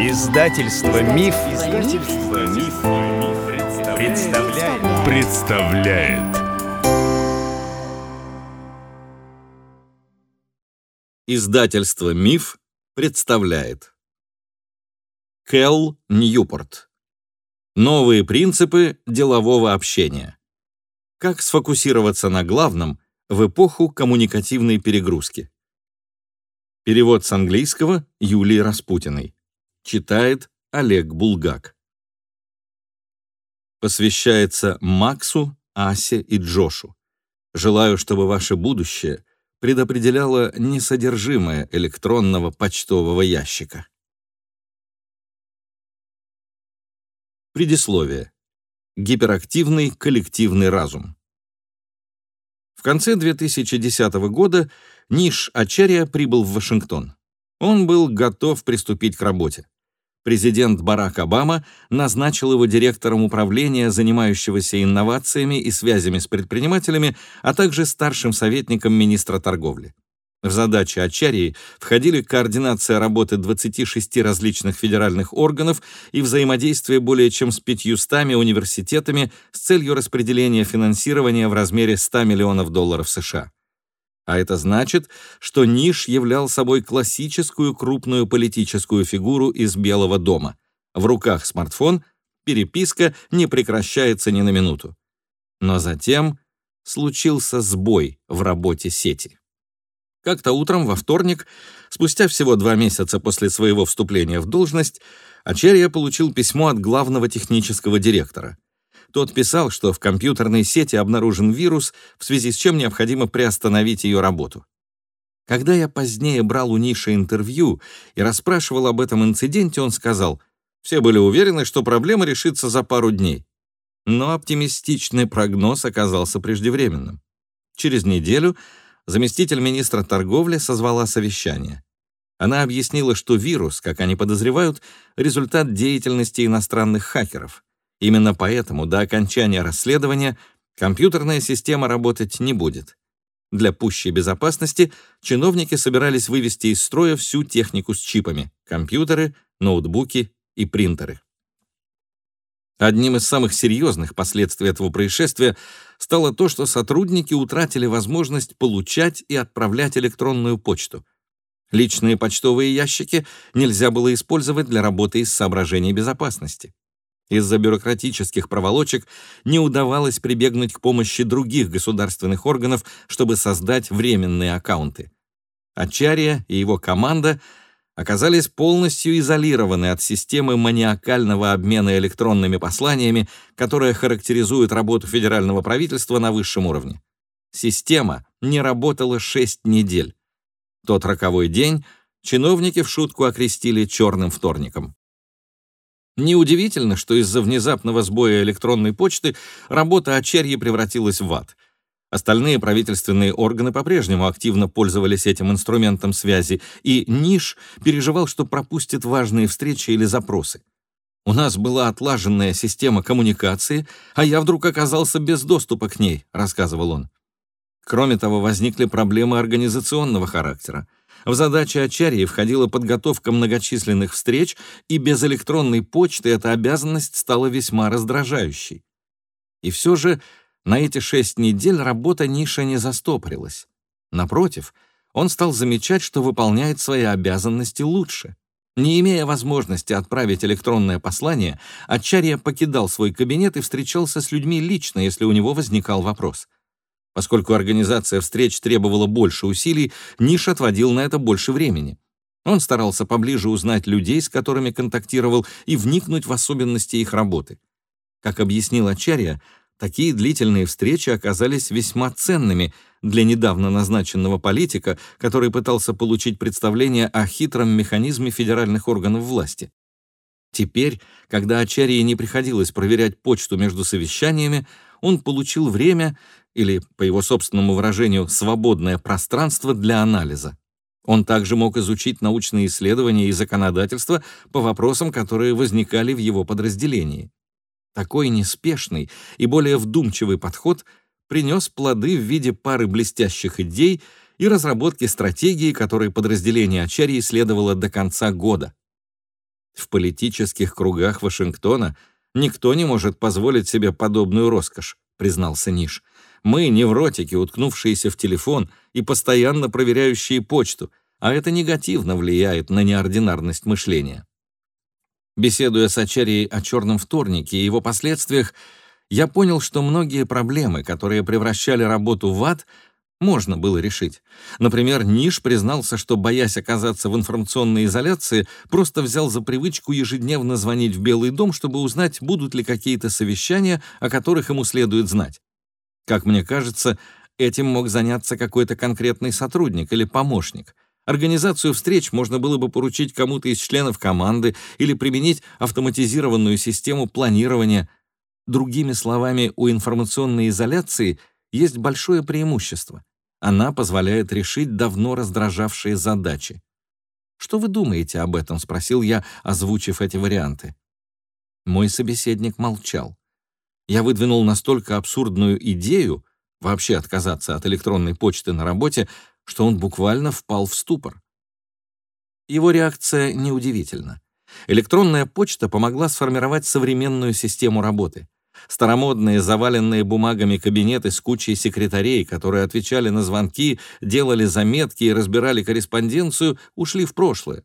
Издательство Миф, Издательство Миф, представляет. представляет. Издательство Миф представляет. Кэл Ньюпорт. Новые принципы делового общения. Как сфокусироваться на главном в эпоху коммуникативной перегрузки. Перевод с английского Юлии Распутиной. Читает Олег Булгак. Посвящается Максу, Асе и Джошу. Желаю, чтобы ваше будущее предопределяло не содержимое электронного почтового ящика. Предисловие. Гиперактивный коллективный разум. В конце 2010 года Ниш Ачарья прибыл в Вашингтон. Он был готов приступить к работе президент Барак Обама назначил его директором управления, занимающегося инновациями и связями с предпринимателями, а также старшим советником министра торговли. В задачи Ачарии входили координация работы 26 различных федеральных органов и взаимодействие более чем с 500 университетами с целью распределения финансирования в размере 100 миллионов долларов США. А это значит, что Ниш являл собой классическую крупную политическую фигуру из Белого дома. В руках смартфон, переписка не прекращается ни на минуту. Но затем случился сбой в работе сети. Как-то утром во вторник, спустя всего два месяца после своего вступления в должность, Ачерия получил письмо от главного технического директора — тот писал, что в компьютерной сети обнаружен вирус, в связи с чем необходимо приостановить ее работу. Когда я позднее брал у Ниши интервью и расспрашивал об этом инциденте, он сказал, все были уверены, что проблема решится за пару дней. Но оптимистичный прогноз оказался преждевременным. Через неделю заместитель министра торговли созвала совещание. Она объяснила, что вирус, как они подозревают, результат деятельности иностранных хакеров — Именно поэтому до окончания расследования компьютерная система работать не будет. Для пущей безопасности чиновники собирались вывести из строя всю технику с чипами — компьютеры, ноутбуки и принтеры. Одним из самых серьезных последствий этого происшествия стало то, что сотрудники утратили возможность получать и отправлять электронную почту. Личные почтовые ящики нельзя было использовать для работы из соображений безопасности. Из-за бюрократических проволочек не удавалось прибегнуть к помощи других государственных органов, чтобы создать временные аккаунты. Ачария и его команда оказались полностью изолированы от системы маниакального обмена электронными посланиями, которая характеризует работу федерального правительства на высшем уровне. Система не работала шесть недель. Тот роковой день чиновники в шутку окрестили «черным вторником». Неудивительно, что из-за внезапного сбоя электронной почты работа Ачерьи превратилась в ад. Остальные правительственные органы по-прежнему активно пользовались этим инструментом связи, и Ниш переживал, что пропустит важные встречи или запросы. «У нас была отлаженная система коммуникации, а я вдруг оказался без доступа к ней», — рассказывал он. Кроме того, возникли проблемы организационного характера. В задачи Ачарьи входила подготовка многочисленных встреч, и без электронной почты эта обязанность стала весьма раздражающей. И все же на эти шесть недель работа Ниша не застопорилась. Напротив, он стал замечать, что выполняет свои обязанности лучше. Не имея возможности отправить электронное послание, Ачарья покидал свой кабинет и встречался с людьми лично, если у него возникал вопрос — Поскольку организация встреч требовала больше усилий, Ниш отводил на это больше времени. Он старался поближе узнать людей, с которыми контактировал, и вникнуть в особенности их работы. Как объяснил Ачарья, такие длительные встречи оказались весьма ценными для недавно назначенного политика, который пытался получить представление о хитром механизме федеральных органов власти. Теперь, когда Ачарье не приходилось проверять почту между совещаниями, он получил время или, по его собственному выражению, свободное пространство для анализа. Он также мог изучить научные исследования и законодательство по вопросам, которые возникали в его подразделении. Такой неспешный и более вдумчивый подход принес плоды в виде пары блестящих идей и разработки стратегии, которой подразделение Ачарьи следовало до конца года. В политических кругах Вашингтона никто не может позволить себе подобную роскошь, признался Ниш. Мы невротики, уткнувшиеся в телефон и постоянно проверяющие почту, а это негативно влияет на неординарность мышления. Беседуя с Ачарией о «Черном вторнике» и его последствиях, я понял, что многие проблемы, которые превращали работу в ад, можно было решить. Например, Ниш признался, что, боясь оказаться в информационной изоляции, просто взял за привычку ежедневно звонить в Белый дом, чтобы узнать, будут ли какие-то совещания, о которых ему следует знать. Как мне кажется, этим мог заняться какой-то конкретный сотрудник или помощник. Организацию встреч можно было бы поручить кому-то из членов команды или применить автоматизированную систему планирования. Другими словами, у информационной изоляции есть большое преимущество. Она позволяет решить давно раздражавшие задачи. «Что вы думаете об этом?» — спросил я, озвучив эти варианты. Мой собеседник молчал я выдвинул настолько абсурдную идею вообще отказаться от электронной почты на работе, что он буквально впал в ступор. Его реакция неудивительна. Электронная почта помогла сформировать современную систему работы. Старомодные, заваленные бумагами кабинеты с кучей секретарей, которые отвечали на звонки, делали заметки и разбирали корреспонденцию, ушли в прошлое.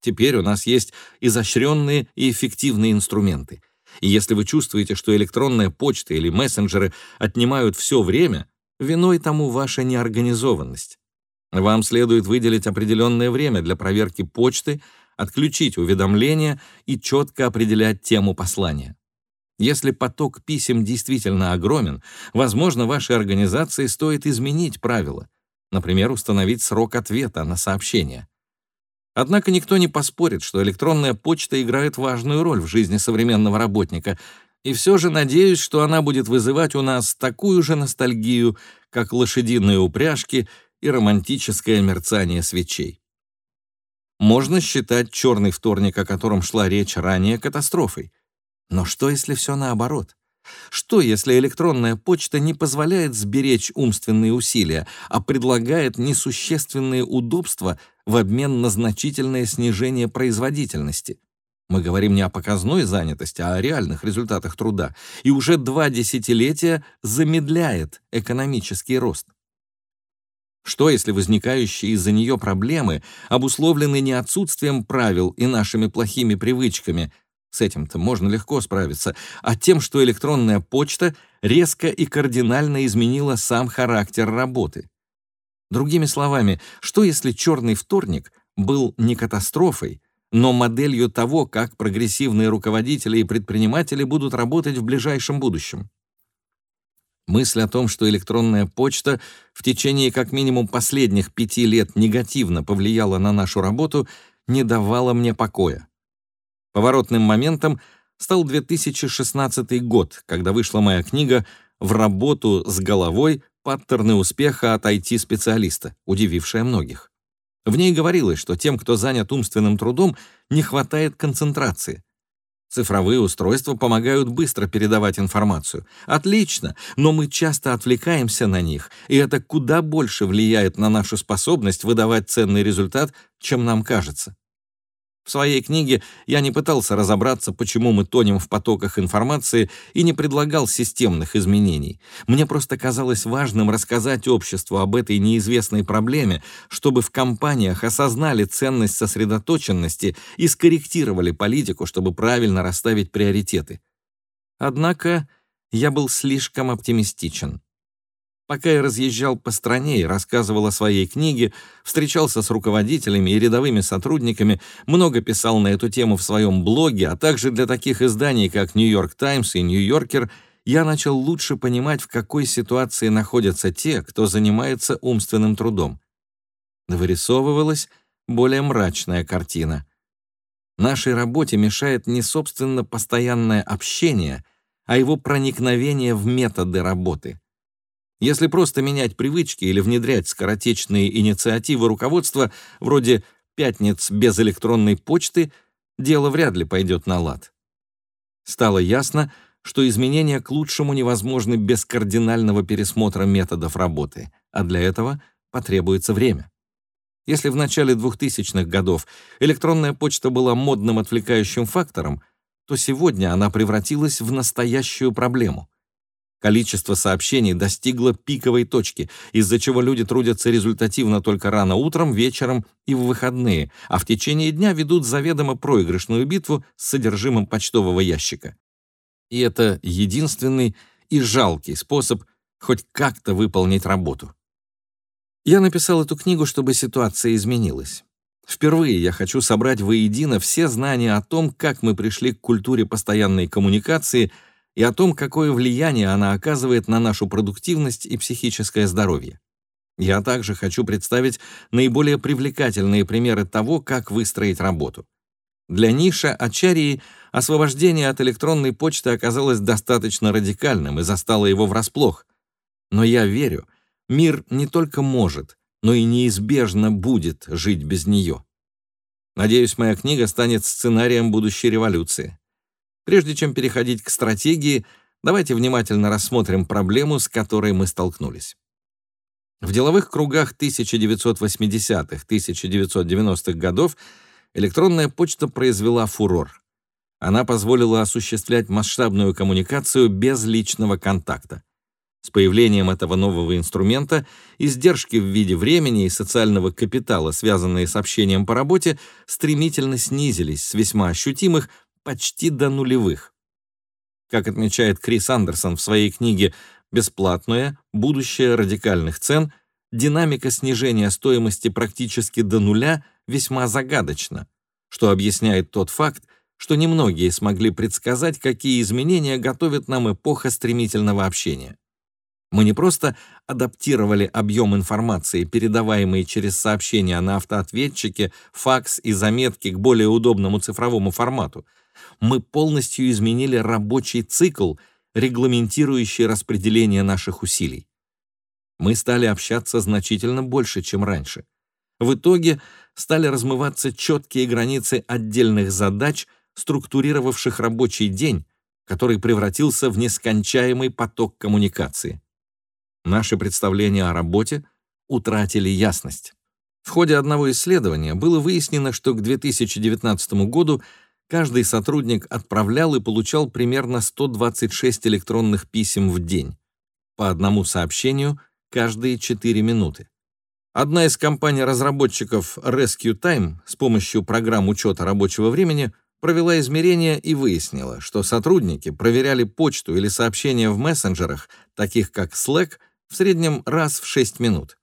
Теперь у нас есть изощренные и эффективные инструменты — и если вы чувствуете, что электронная почта или мессенджеры отнимают все время, виной тому ваша неорганизованность. Вам следует выделить определенное время для проверки почты, отключить уведомления и четко определять тему послания. Если поток писем действительно огромен, возможно, вашей организации стоит изменить правила, например, установить срок ответа на сообщение. Однако никто не поспорит, что электронная почта играет важную роль в жизни современного работника, и все же надеюсь, что она будет вызывать у нас такую же ностальгию, как лошадиные упряжки и романтическое мерцание свечей. Можно считать черный вторник, о котором шла речь ранее, катастрофой. Но что, если все наоборот? Что, если электронная почта не позволяет сберечь умственные усилия, а предлагает несущественные удобства в обмен на значительное снижение производительности? Мы говорим не о показной занятости, а о реальных результатах труда, и уже два десятилетия замедляет экономический рост. Что, если возникающие из-за нее проблемы обусловлены не отсутствием правил и нашими плохими привычками – с этим-то можно легко справиться, а тем, что электронная почта резко и кардинально изменила сам характер работы. Другими словами, что если черный вторник был не катастрофой, но моделью того, как прогрессивные руководители и предприниматели будут работать в ближайшем будущем? Мысль о том, что электронная почта в течение как минимум последних пяти лет негативно повлияла на нашу работу, не давала мне покоя. Поворотным моментом стал 2016 год, когда вышла моя книга «В работу с головой. Паттерны успеха от IT-специалиста», удивившая многих. В ней говорилось, что тем, кто занят умственным трудом, не хватает концентрации. Цифровые устройства помогают быстро передавать информацию. Отлично, но мы часто отвлекаемся на них, и это куда больше влияет на нашу способность выдавать ценный результат, чем нам кажется. В своей книге я не пытался разобраться, почему мы тонем в потоках информации и не предлагал системных изменений. Мне просто казалось важным рассказать обществу об этой неизвестной проблеме, чтобы в компаниях осознали ценность сосредоточенности и скорректировали политику, чтобы правильно расставить приоритеты. Однако я был слишком оптимистичен. Пока я разъезжал по стране и рассказывал о своей книге, встречался с руководителями и рядовыми сотрудниками, много писал на эту тему в своем блоге, а также для таких изданий, как «Нью-Йорк Таймс» и «Нью-Йоркер», я начал лучше понимать, в какой ситуации находятся те, кто занимается умственным трудом. Вырисовывалась более мрачная картина. Нашей работе мешает не собственно постоянное общение, а его проникновение в методы работы — если просто менять привычки или внедрять скоротечные инициативы руководства, вроде «пятниц без электронной почты», дело вряд ли пойдет на лад. Стало ясно, что изменения к лучшему невозможны без кардинального пересмотра методов работы, а для этого потребуется время. Если в начале 2000-х годов электронная почта была модным отвлекающим фактором, то сегодня она превратилась в настоящую проблему. Количество сообщений достигло пиковой точки, из-за чего люди трудятся результативно только рано утром, вечером и в выходные, а в течение дня ведут заведомо проигрышную битву с содержимым почтового ящика. И это единственный и жалкий способ хоть как-то выполнить работу. Я написал эту книгу, чтобы ситуация изменилась. Впервые я хочу собрать воедино все знания о том, как мы пришли к культуре постоянной коммуникации и о том, какое влияние она оказывает на нашу продуктивность и психическое здоровье. Я также хочу представить наиболее привлекательные примеры того, как выстроить работу. Для Ниша Ачарии освобождение от электронной почты оказалось достаточно радикальным и застало его врасплох. Но я верю, Мир не только может, но и неизбежно будет жить без нее. Надеюсь, моя книга станет сценарием будущей революции. Прежде чем переходить к стратегии, давайте внимательно рассмотрим проблему, с которой мы столкнулись. В деловых кругах 1980-1990-х годов электронная почта произвела фурор. Она позволила осуществлять масштабную коммуникацию без личного контакта. С появлением этого нового инструмента издержки в виде времени и социального капитала, связанные с общением по работе, стремительно снизились с весьма ощутимых почти до нулевых. Как отмечает Крис Андерсон в своей книге «Бесплатное. Будущее радикальных цен», динамика снижения стоимости практически до нуля весьма загадочна, что объясняет тот факт, что немногие смогли предсказать, какие изменения готовит нам эпоха стремительного общения. Мы не просто адаптировали объем информации, передаваемый через сообщения на автоответчике, факс и заметки к более удобному цифровому формату. Мы полностью изменили рабочий цикл, регламентирующий распределение наших усилий. Мы стали общаться значительно больше, чем раньше. В итоге стали размываться четкие границы отдельных задач, структурировавших рабочий день, который превратился в нескончаемый поток коммуникации наши представления о работе утратили ясность. В ходе одного исследования было выяснено, что к 2019 году каждый сотрудник отправлял и получал примерно 126 электронных писем в день, по одному сообщению каждые 4 минуты. Одна из компаний-разработчиков Rescue Time с помощью программ учета рабочего времени провела измерения и выяснила, что сотрудники проверяли почту или сообщения в мессенджерах, таких как Slack, в среднем раз в 6 минут.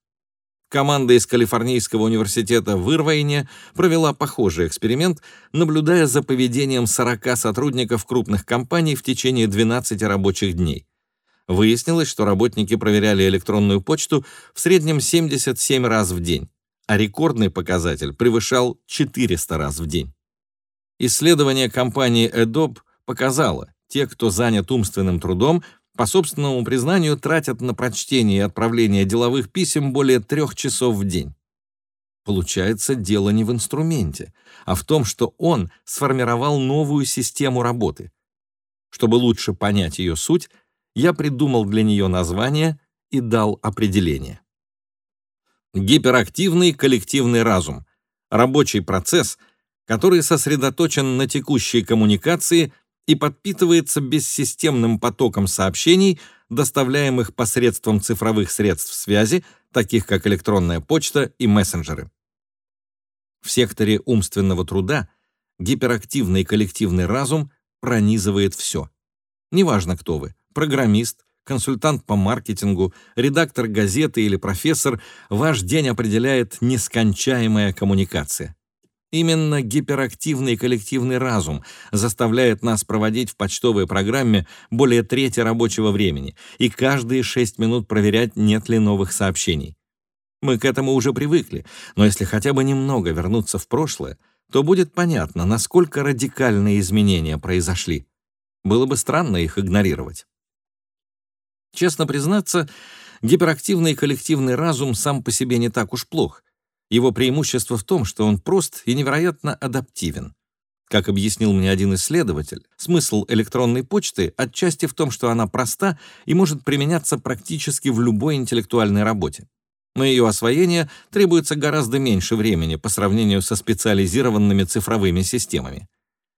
Команда из Калифорнийского университета в Ирвайне провела похожий эксперимент, наблюдая за поведением 40 сотрудников крупных компаний в течение 12 рабочих дней. Выяснилось, что работники проверяли электронную почту в среднем 77 раз в день, а рекордный показатель превышал 400 раз в день. Исследование компании Adobe показало, те, кто занят умственным трудом, по собственному признанию, тратят на прочтение и отправление деловых писем более трех часов в день. Получается, дело не в инструменте, а в том, что он сформировал новую систему работы. Чтобы лучше понять ее суть, я придумал для нее название и дал определение. Гиперактивный коллективный разум — рабочий процесс, который сосредоточен на текущей коммуникации и подпитывается бессистемным потоком сообщений, доставляемых посредством цифровых средств связи, таких как электронная почта и мессенджеры. В секторе умственного труда гиперактивный коллективный разум пронизывает все. Неважно, кто вы — программист, консультант по маркетингу, редактор газеты или профессор, ваш день определяет нескончаемая коммуникация. Именно гиперактивный коллективный разум заставляет нас проводить в почтовой программе более трети рабочего времени и каждые шесть минут проверять, нет ли новых сообщений. Мы к этому уже привыкли, но если хотя бы немного вернуться в прошлое, то будет понятно, насколько радикальные изменения произошли. Было бы странно их игнорировать. Честно признаться, гиперактивный коллективный разум сам по себе не так уж плох — его преимущество в том, что он прост и невероятно адаптивен. Как объяснил мне один исследователь, смысл электронной почты отчасти в том, что она проста и может применяться практически в любой интеллектуальной работе. На ее освоение требуется гораздо меньше времени по сравнению со специализированными цифровыми системами.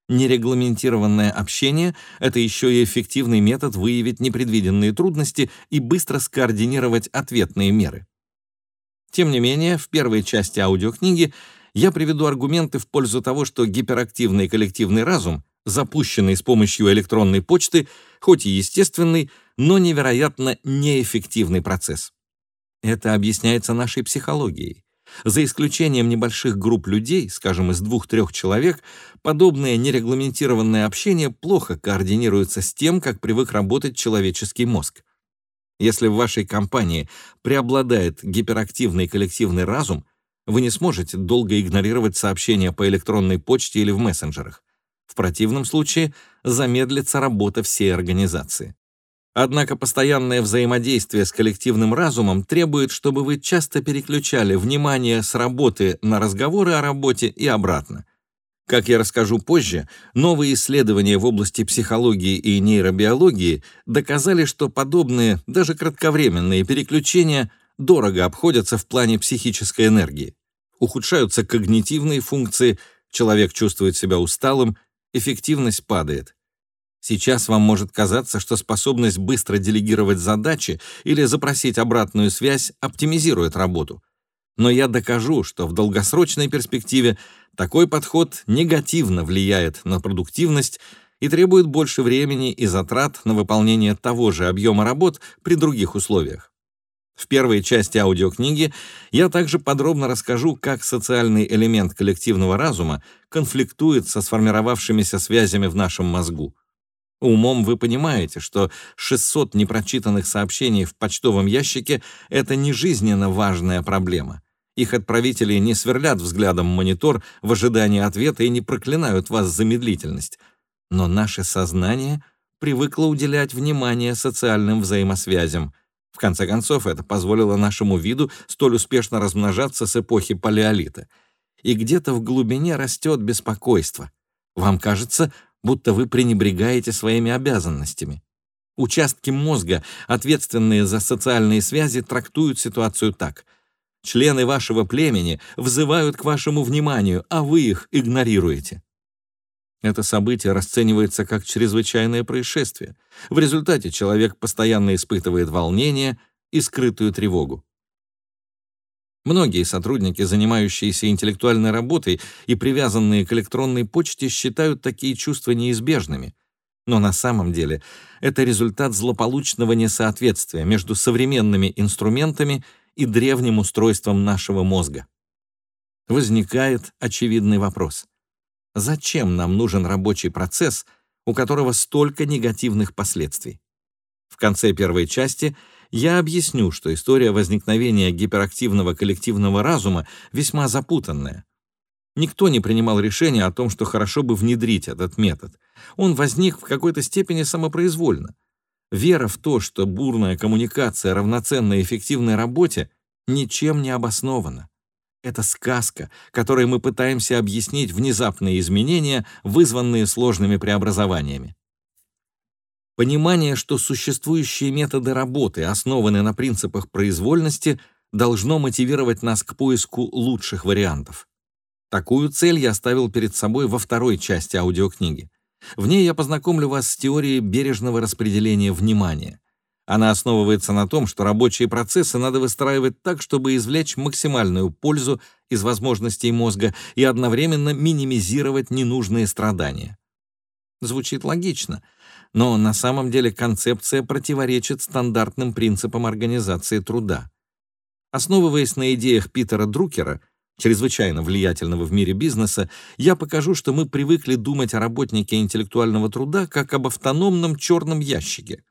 Нерегламентированное общение — это еще и эффективный метод выявить непредвиденные трудности и быстро скоординировать ответные меры. Тем не менее, в первой части аудиокниги я приведу аргументы в пользу того, что гиперактивный коллективный разум, запущенный с помощью электронной почты, хоть и естественный, но невероятно неэффективный процесс. Это объясняется нашей психологией. За исключением небольших групп людей, скажем, из двух-трех человек, подобное нерегламентированное общение плохо координируется с тем, как привык работать человеческий мозг. Если в вашей компании преобладает гиперактивный коллективный разум, вы не сможете долго игнорировать сообщения по электронной почте или в мессенджерах. В противном случае замедлится работа всей организации. Однако постоянное взаимодействие с коллективным разумом требует, чтобы вы часто переключали внимание с работы на разговоры о работе и обратно. Как я расскажу позже, новые исследования в области психологии и нейробиологии доказали, что подобные, даже кратковременные переключения дорого обходятся в плане психической энергии. Ухудшаются когнитивные функции, человек чувствует себя усталым, эффективность падает. Сейчас вам может казаться, что способность быстро делегировать задачи или запросить обратную связь оптимизирует работу. Но я докажу, что в долгосрочной перспективе такой подход негативно влияет на продуктивность и требует больше времени и затрат на выполнение того же объема работ при других условиях. В первой части аудиокниги я также подробно расскажу, как социальный элемент коллективного разума конфликтует со сформировавшимися связями в нашем мозгу. Умом вы понимаете, что 600 непрочитанных сообщений в почтовом ящике — это не жизненно важная проблема. Их отправители не сверлят взглядом монитор в ожидании ответа и не проклинают вас за медлительность. Но наше сознание привыкло уделять внимание социальным взаимосвязям. В конце концов, это позволило нашему виду столь успешно размножаться с эпохи палеолита. И где-то в глубине растет беспокойство. Вам кажется, будто вы пренебрегаете своими обязанностями. Участки мозга, ответственные за социальные связи, трактуют ситуацию так. Члены вашего племени взывают к вашему вниманию, а вы их игнорируете. Это событие расценивается как чрезвычайное происшествие. В результате человек постоянно испытывает волнение и скрытую тревогу. Многие сотрудники, занимающиеся интеллектуальной работой и привязанные к электронной почте, считают такие чувства неизбежными. Но на самом деле это результат злополучного несоответствия между современными инструментами и древним устройством нашего мозга. Возникает очевидный вопрос. Зачем нам нужен рабочий процесс, у которого столько негативных последствий? В конце первой части — я объясню, что история возникновения гиперактивного коллективного разума весьма запутанная. Никто не принимал решения о том, что хорошо бы внедрить этот метод. Он возник в какой-то степени самопроизвольно. Вера в то, что бурная коммуникация равноценна эффективной работе, ничем не обоснована. Это сказка, которой мы пытаемся объяснить внезапные изменения, вызванные сложными преобразованиями. Понимание, что существующие методы работы основаны на принципах произвольности, должно мотивировать нас к поиску лучших вариантов. Такую цель я ставил перед собой во второй части аудиокниги. В ней я познакомлю вас с теорией бережного распределения внимания. Она основывается на том, что рабочие процессы надо выстраивать так, чтобы извлечь максимальную пользу из возможностей мозга и одновременно минимизировать ненужные страдания. Звучит логично, но на самом деле концепция противоречит стандартным принципам организации труда. Основываясь на идеях Питера Друкера, чрезвычайно влиятельного в мире бизнеса, я покажу, что мы привыкли думать о работнике интеллектуального труда как об автономном черном ящике.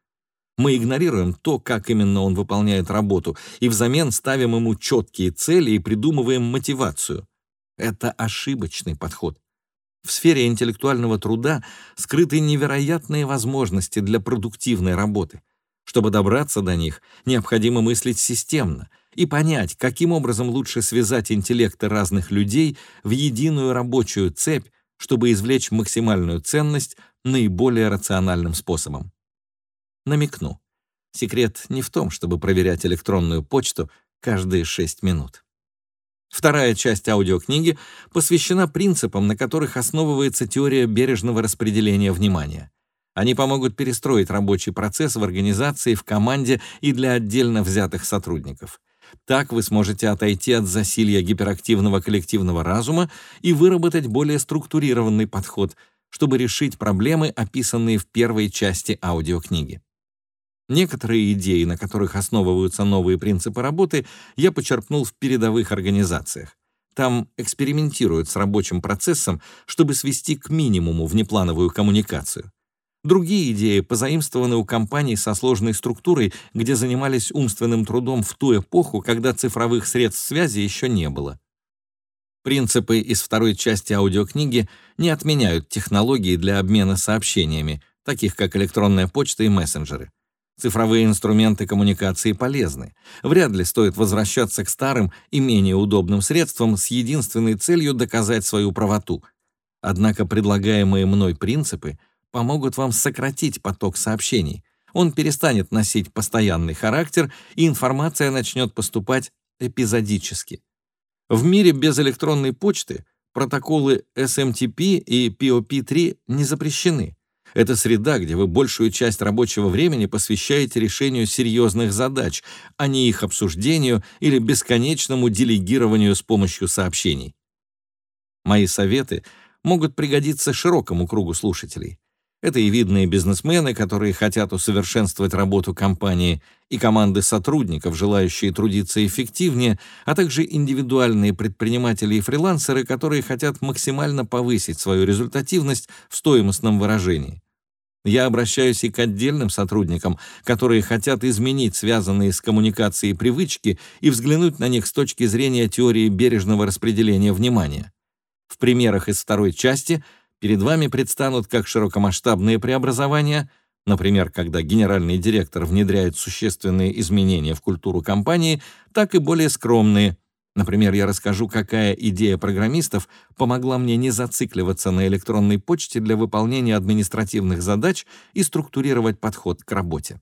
Мы игнорируем то, как именно он выполняет работу, и взамен ставим ему четкие цели и придумываем мотивацию. Это ошибочный подход. В сфере интеллектуального труда скрыты невероятные возможности для продуктивной работы. Чтобы добраться до них, необходимо мыслить системно и понять, каким образом лучше связать интеллекты разных людей в единую рабочую цепь, чтобы извлечь максимальную ценность наиболее рациональным способом. Намекну. Секрет не в том, чтобы проверять электронную почту, каждые 6 минут. Вторая часть аудиокниги посвящена принципам, на которых основывается теория бережного распределения внимания. Они помогут перестроить рабочий процесс в организации, в команде и для отдельно взятых сотрудников. Так вы сможете отойти от засилья гиперактивного коллективного разума и выработать более структурированный подход, чтобы решить проблемы, описанные в первой части аудиокниги. Некоторые идеи, на которых основываются новые принципы работы, я почерпнул в передовых организациях. Там экспериментируют с рабочим процессом, чтобы свести к минимуму внеплановую коммуникацию. Другие идеи позаимствованы у компаний со сложной структурой, где занимались умственным трудом в ту эпоху, когда цифровых средств связи еще не было. Принципы из второй части аудиокниги не отменяют технологии для обмена сообщениями, таких как электронная почта и мессенджеры. Цифровые инструменты коммуникации полезны. Вряд ли стоит возвращаться к старым и менее удобным средствам с единственной целью доказать свою правоту. Однако предлагаемые мной принципы помогут вам сократить поток сообщений. Он перестанет носить постоянный характер, и информация начнет поступать эпизодически. В мире без электронной почты протоколы SMTP и POP3 не запрещены. Это среда, где вы большую часть рабочего времени посвящаете решению серьезных задач, а не их обсуждению или бесконечному делегированию с помощью сообщений. Мои советы могут пригодиться широкому кругу слушателей. Это и видные бизнесмены, которые хотят усовершенствовать работу компании, и команды сотрудников, желающие трудиться эффективнее, а также индивидуальные предприниматели и фрилансеры, которые хотят максимально повысить свою результативность в стоимостном выражении. Я обращаюсь и к отдельным сотрудникам, которые хотят изменить связанные с коммуникацией привычки и взглянуть на них с точки зрения теории бережного распределения внимания. В примерах из второй части – перед вами предстанут как широкомасштабные преобразования, например, когда генеральный директор внедряет существенные изменения в культуру компании, так и более скромные. Например, я расскажу, какая идея программистов помогла мне не зацикливаться на электронной почте для выполнения административных задач и структурировать подход к работе.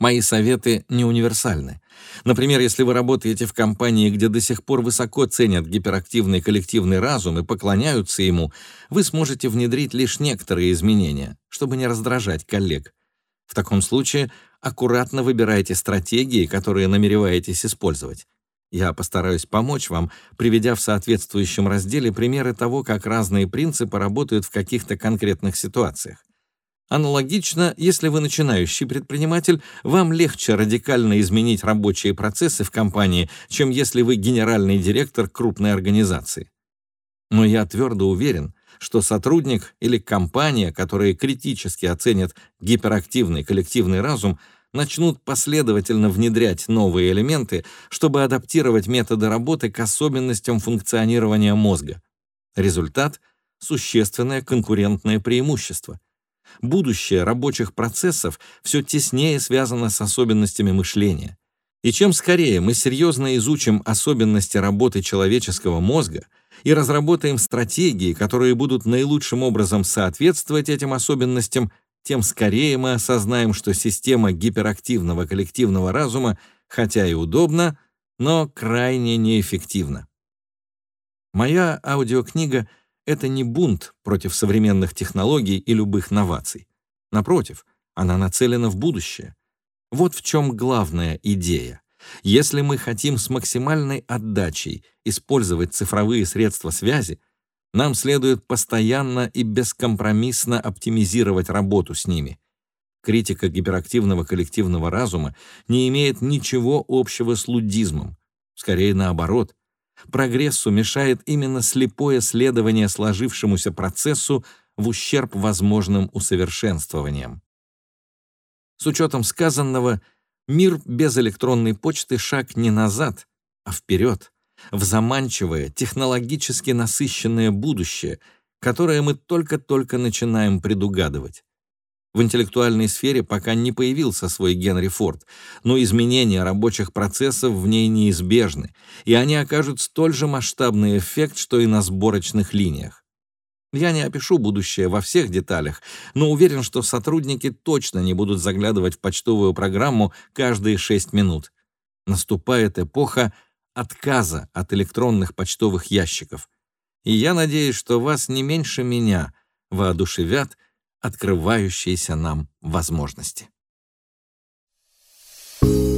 Мои советы не универсальны. Например, если вы работаете в компании, где до сих пор высоко ценят гиперактивный коллективный разум и поклоняются ему, вы сможете внедрить лишь некоторые изменения, чтобы не раздражать коллег. В таком случае аккуратно выбирайте стратегии, которые намереваетесь использовать. Я постараюсь помочь вам, приведя в соответствующем разделе примеры того, как разные принципы работают в каких-то конкретных ситуациях. Аналогично, если вы начинающий предприниматель, вам легче радикально изменить рабочие процессы в компании, чем если вы генеральный директор крупной организации. Но я твердо уверен, что сотрудник или компания, которые критически оценят гиперактивный коллективный разум, начнут последовательно внедрять новые элементы, чтобы адаптировать методы работы к особенностям функционирования мозга. Результат — существенное конкурентное преимущество — будущее рабочих процессов все теснее связано с особенностями мышления. И чем скорее мы серьезно изучим особенности работы человеческого мозга и разработаем стратегии, которые будут наилучшим образом соответствовать этим особенностям, тем скорее мы осознаем, что система гиперактивного коллективного разума, хотя и удобна, но крайне неэффективна. Моя аудиокнига — это не бунт против современных технологий и любых новаций. Напротив, она нацелена в будущее. Вот в чем главная идея. Если мы хотим с максимальной отдачей использовать цифровые средства связи, нам следует постоянно и бескомпромиссно оптимизировать работу с ними. Критика гиперактивного коллективного разума не имеет ничего общего с лудизмом. Скорее наоборот, Прогрессу мешает именно слепое следование сложившемуся процессу в ущерб возможным усовершенствованиям. С учетом сказанного, мир без электронной почты шаг не назад, а вперед, в заманчивое, технологически насыщенное будущее, которое мы только-только начинаем предугадывать. В интеллектуальной сфере пока не появился свой Генри Форд, но изменения рабочих процессов в ней неизбежны, и они окажут столь же масштабный эффект, что и на сборочных линиях. Я не опишу будущее во всех деталях, но уверен, что сотрудники точно не будут заглядывать в почтовую программу каждые 6 минут. Наступает эпоха отказа от электронных почтовых ящиков. И я надеюсь, что вас не меньше меня воодушевят открывающиеся нам возможности. Thank you